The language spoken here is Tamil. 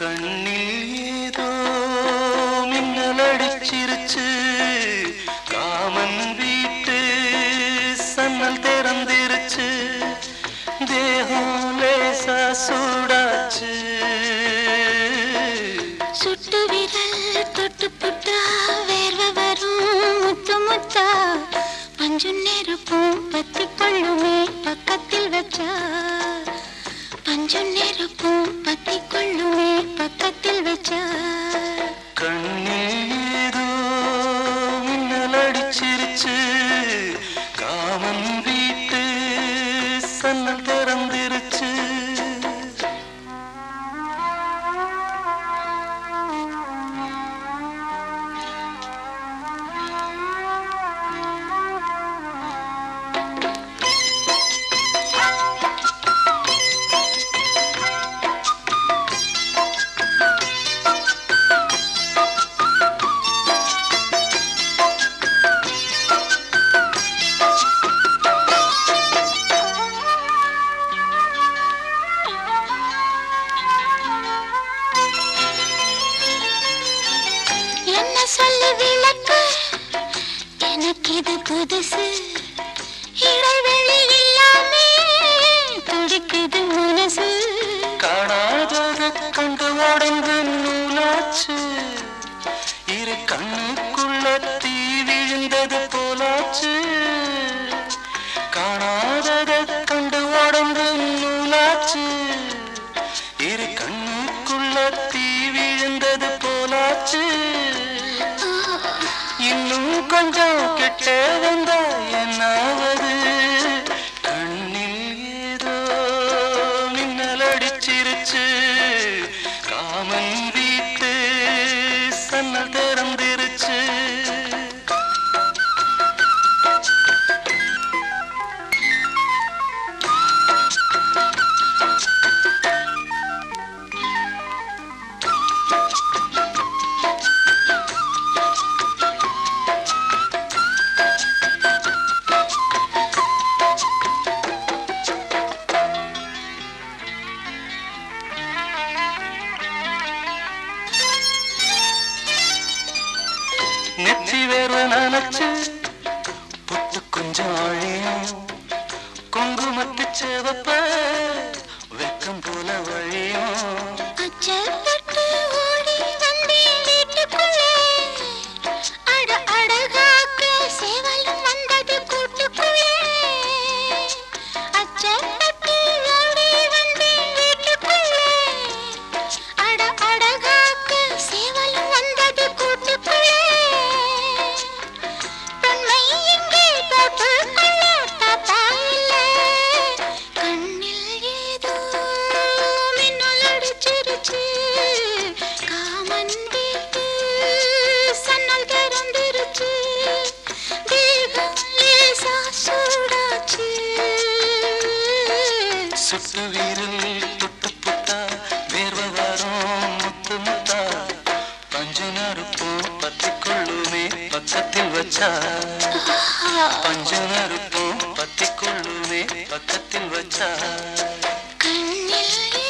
கண்ணில் ஏதோ மின்னல் அடிச்சிருச்சு. காமன் வீட்டு சன்னல் திறந்திருச்சு. தேகம் லேசா சூடாச்சு. சுட்டு விரல் தொட்டு புட்டா வேர்வை வரும் முத்து முத்தா. பஞ்சு நெருப்பும் பத்தி கொள்ளுமே பக்கத்தில் வச்சா. பஞ்சு நெருப்பும் பத்தி கொள்ளுமே பக்கத்தில் வச்சா கண்ணீரோ மின்னல் அடிச்சிருச்சு. காமன் வீட்டு சன்னத்தை சொல்லி விளக்கு. எனக்கு இது புதுசு. இடைவெளி இல்லாமே துடிக்குது மனசு. காணாதது கண்டு உடம்பு நூலாச்சு. இரு கண்ணுக்குள்ள தீ விழுந்தது போலாச்சு. இன்னும் கொஞ்சம் கிட்ட வந்தா என்னாவது? நெற்றி நினைச்சு புத்து கொஞ்சம் அழியும் குங்குமத்து செவப்ப சுற்று வீரில் துட்டு புட்டா வேர்வ வரும் முத்து முத்தா பஞ்சு நறுப்பு பத்திக்கொள்ளுமே பக்கத்தில் வச்சா. பஞ்சு நறுப்பு பத்திக்கொள்ளுமே பக்கத்தில் வச்சா. கண்ணில்